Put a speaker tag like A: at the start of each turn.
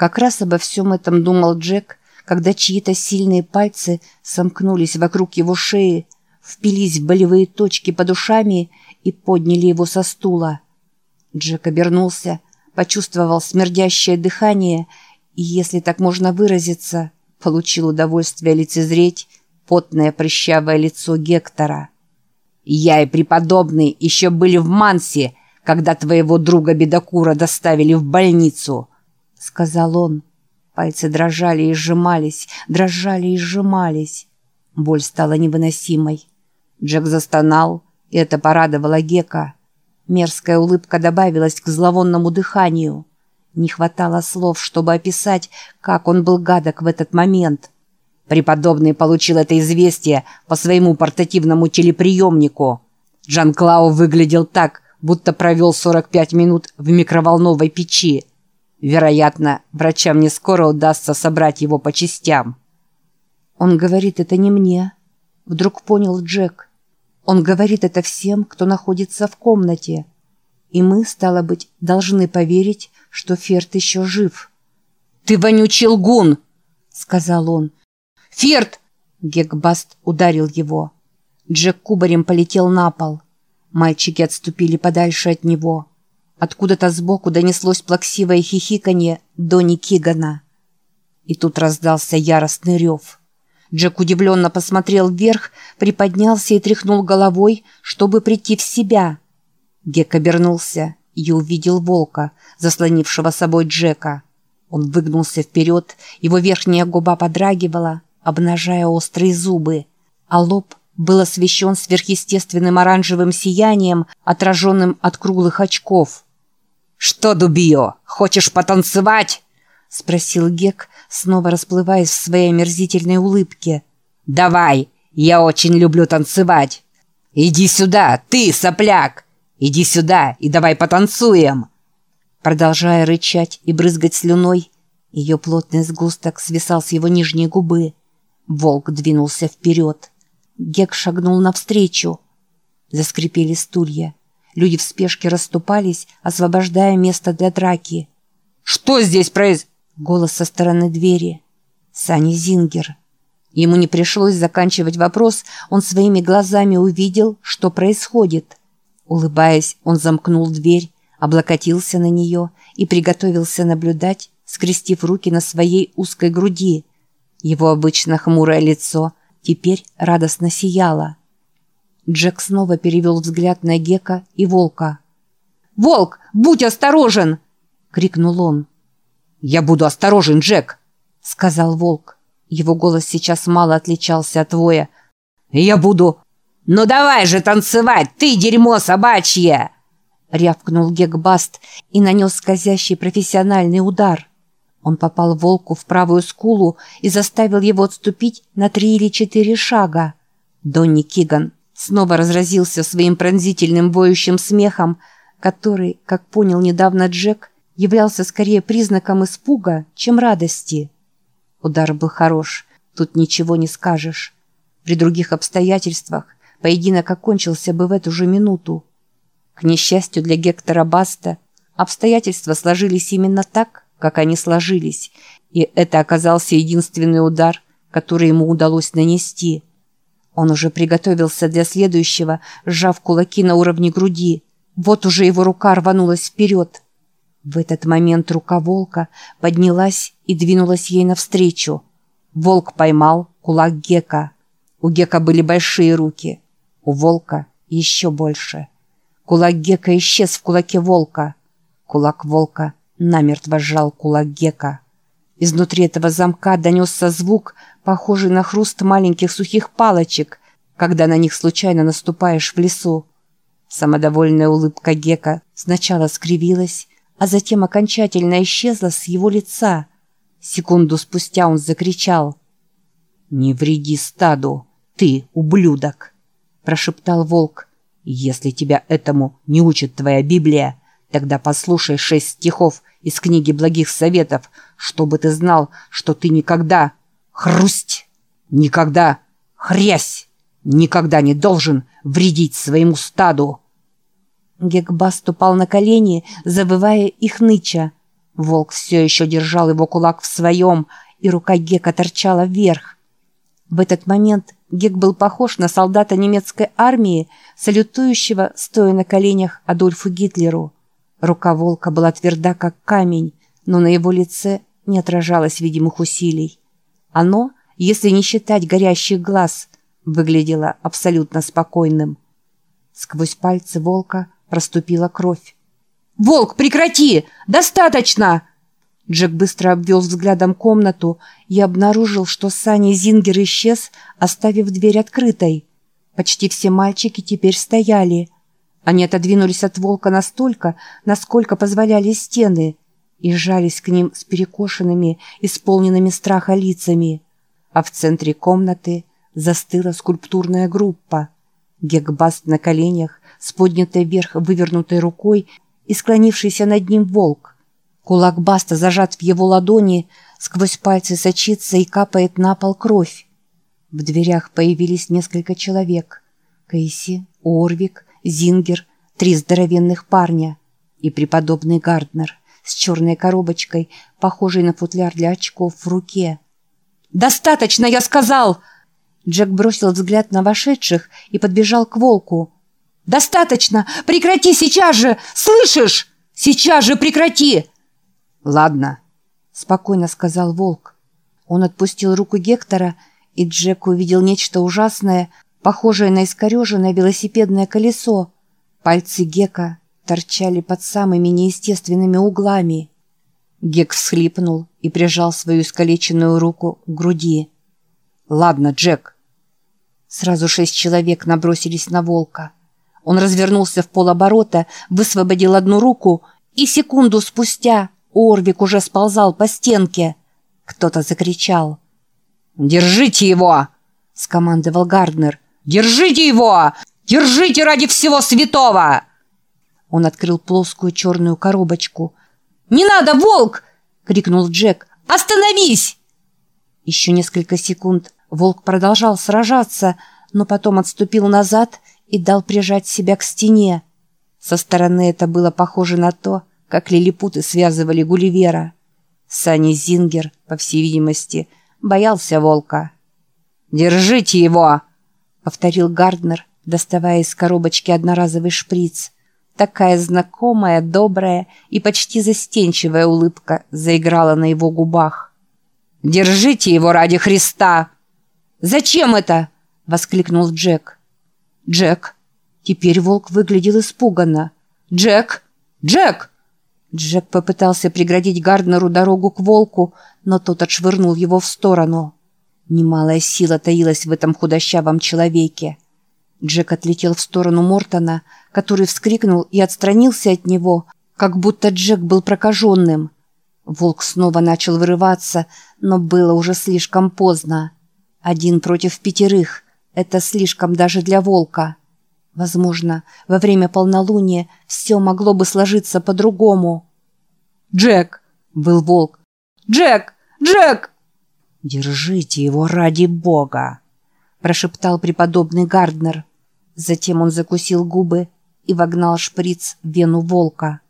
A: Как раз обо всем этом думал Джек, когда чьи-то сильные пальцы сомкнулись вокруг его шеи, впились в болевые точки под ушами и подняли его со стула. Джек обернулся, почувствовал смердящее дыхание и, если так можно выразиться, получил удовольствие лицезреть потное прыщавое лицо Гектора. «Я и преподобный еще были в Мансе, когда твоего друга Бедокура доставили в больницу», — сказал он. Пальцы дрожали и сжимались, дрожали и сжимались. Боль стала невыносимой. Джек застонал, и это порадовало Гека. Мерзкая улыбка добавилась к зловонному дыханию. Не хватало слов, чтобы описать, как он был гадок в этот момент. Преподобный получил это известие по своему портативному телеприемнику. Джан Клау выглядел так, будто провел 45 минут в микроволновой печи. Вероятно, врачам не скоро удастся собрать его по частям.
B: «Он говорит это не мне», — вдруг понял Джек. «Он говорит это всем, кто находится в комнате. И мы, стало быть, должны поверить, что Ферд еще жив».
A: «Ты вонючий лгун!» — сказал он.
B: «Ферд!» — Гекбаст ударил его. Джек кубарем полетел на пол. Мальчики отступили подальше от него. Откуда-то сбоку донеслось плаксивое хихиканье Донни Кигана. И тут раздался яростный рев. Джек удивленно посмотрел вверх, приподнялся и тряхнул головой, чтобы прийти в себя. Гек обернулся и увидел волка, заслонившего собой Джека. Он выгнулся вперед, его верхняя губа подрагивала, обнажая острые зубы, а лоб был освещен сверхъестественным оранжевым сиянием, отраженным от круглых очков.
A: «Что, Дубио, хочешь потанцевать?» — спросил Гек, снова расплываясь в своей омерзительной улыбке. «Давай, я очень люблю танцевать. Иди сюда, ты, сопляк! Иди сюда и давай потанцуем!»
B: Продолжая рычать и брызгать слюной, ее плотный сгусток свисал с его нижней губы. Волк двинулся вперед. Гек шагнул навстречу. Заскрипели стулья. Люди в спешке расступались, освобождая место для драки.
A: «Что здесь произ...»
B: Голос со стороны двери. Сани Зингер. Ему не пришлось заканчивать вопрос, он своими глазами увидел, что происходит. Улыбаясь, он замкнул дверь, облокотился на нее и приготовился наблюдать, скрестив руки на своей узкой груди. Его обычно хмурое лицо теперь радостно сияла. Джек снова перевел взгляд на Гека и Волка.
A: «Волк, будь осторожен!» — крикнул он.
B: «Я буду осторожен, Джек!» — сказал Волк. Его голос сейчас мало отличался от воя.
A: «Я буду...» «Ну давай же танцевать, ты дерьмо собачье!»
B: Рявкнул Гекбаст и нанес скользящий профессиональный удар. Он попал волку в правую скулу и заставил его отступить на три или четыре шага. Донни Киган снова разразился своим пронзительным воющим смехом, который, как понял недавно Джек, являлся скорее признаком испуга, чем радости. Удар был хорош, тут ничего не скажешь. При других обстоятельствах поединок окончился бы в эту же минуту. К несчастью для Гектора Баста, обстоятельства сложились именно так, как они сложились, и это оказался единственный удар, который ему удалось нанести. Он уже приготовился для следующего, сжав кулаки на уровне груди. Вот уже его рука рванулась вперед. В этот момент рука волка поднялась и двинулась ей навстречу. Волк поймал кулак Гека. У Гека были большие руки, у волка еще больше. Кулак Гека исчез в кулаке волка. Кулак волка намертво сжал кулак Гека. Изнутри этого замка донесся звук, похожий на хруст маленьких сухих палочек, когда на них случайно наступаешь в лесу. Самодовольная улыбка Гека сначала скривилась, а затем окончательно исчезла с его лица. Секунду спустя он закричал. «Не вреди стаду, ты ублюдок!» – прошептал волк. «Если тебя этому не учит твоя Библия, тогда послушай шесть стихов из книги благих советов, чтобы ты знал, что ты никогда... Хрусть! Никогда... Хрясь! Никогда не должен вредить своему стаду!» Гекбаст упал на колени, забывая их ныча.
A: Волк все еще держал его кулак в своем, и рука Гека торчала вверх. В этот момент Гек был похож на солдата немецкой армии, салютующего, стоя на коленях Адольфу Гитлеру. Рука волка была тверда, как камень, но на его лице не отражалось видимых усилий. Оно, если не считать горящих глаз, выглядело абсолютно спокойным. Сквозь пальцы волка проступила кровь. «Волк, прекрати! Достаточно!» Джек быстро обвел взглядом комнату и обнаружил, что Саня Зингер исчез, оставив дверь открытой. Почти все мальчики теперь стояли. Они отодвинулись от волка настолько, насколько позволяли стены, и сжались к ним с перекошенными, исполненными страха лицами. А в центре комнаты застыла скульптурная группа. Гекбаст на коленях, с поднятой вверх вывернутой рукой и склонившийся над ним волк. Кулак Баста зажат в его ладони, сквозь пальцы сочится и капает на пол кровь. В дверях появились несколько человек. Кейси, Орвик, Зингер, три здоровенных парня и преподобный Гарднер с черной коробочкой, похожей на футляр для очков в руке. «Достаточно, я сказал!» Джек бросил взгляд на вошедших и подбежал к волку. «Достаточно! Прекрати сейчас же! Слышишь? Сейчас же прекрати!» «Ладно», — спокойно сказал волк. Он отпустил руку Гектора, и Джек увидел нечто ужасное, похожее на искореженное велосипедное колесо. Пальцы Гека торчали под самыми неестественными углами. Гек всхлипнул и прижал свою искалеченную руку к груди. «Ладно, Джек». Сразу шесть человек набросились на волка. Он развернулся в полоборота, высвободил одну руку, и секунду спустя Орвик уже сползал по стенке. Кто-то закричал. «Держите его!» — скомандовал Гарднер. «Держите его! Держите ради всего святого!» Он открыл плоскую черную коробочку. «Не надо, волк!» — крикнул Джек. «Остановись!» Еще несколько секунд волк продолжал сражаться, но потом отступил назад и дал прижать себя к стене. Со стороны это было похоже на то, как лилипуты связывали Гулливера. Санни Зингер, по всей видимости, боялся волка. «Держите его!» — повторил Гарднер, доставая из коробочки одноразовый шприц. Такая знакомая, добрая и почти застенчивая улыбка заиграла на его губах. «Держите его ради Христа!» «Зачем это?» — воскликнул Джек. «Джек!» Теперь волк выглядел испуганно. «Джек! Джек!» Джек попытался преградить Гарднеру дорогу к волку, но тот отшвырнул его в сторону. Немалая сила таилась в этом худощавом человеке. Джек отлетел в сторону Мортона, который вскрикнул и отстранился от него, как будто Джек был прокаженным. Волк снова начал вырываться, но было уже слишком поздно. Один против пятерых — это слишком даже для волка. Возможно, во время полнолуния все могло бы сложиться по-другому. «Джек!» — был волк. «Джек! Джек!» «Держите его ради бога!» — прошептал преподобный Гарднер. Затем он закусил губы и вогнал шприц в вену волка.